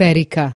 esférica